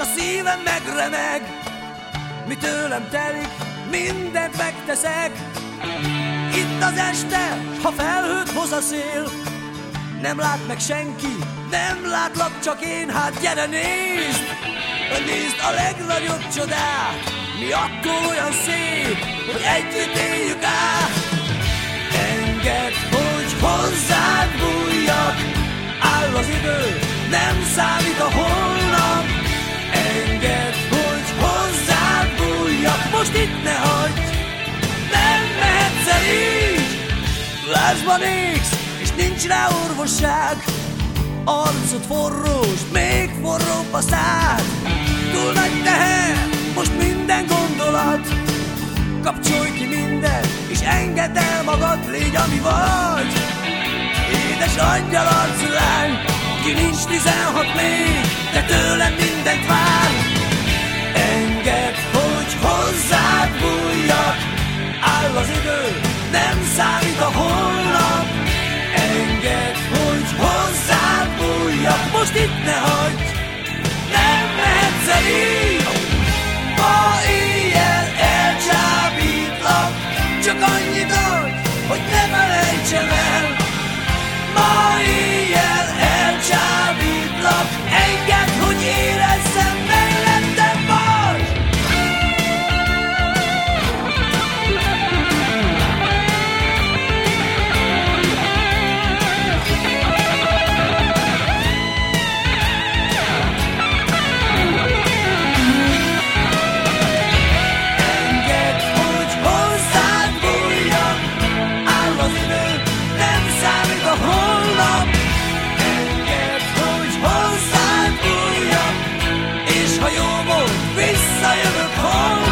a szívem megremeg. Mi tőlem telik, mindent megteszek. Itt az este, ha felhőt hoz a szél, nem lát meg senki, nem látlak csak én, hát gyere nézd! Nézd a legnagyobb csodát, mi attól olyan szép, hogy együtt éljük át. Engedd, hogy hozzád bújjak, áll az idő, nem számít a holnap. Most itt ne hagyd, nem mehetsz el így. Lázban égsz, és nincs rá orvosság, arcod forrós, még forróbb a szád. Túl nagy teher, most minden gondolat, kapcsolj ki minden, és engedd el magad, légy ami vagy. Édes angyal arcú lány, ki nincs tizenhat még, de tőlem. Engedd, lost it now. Como I ever kol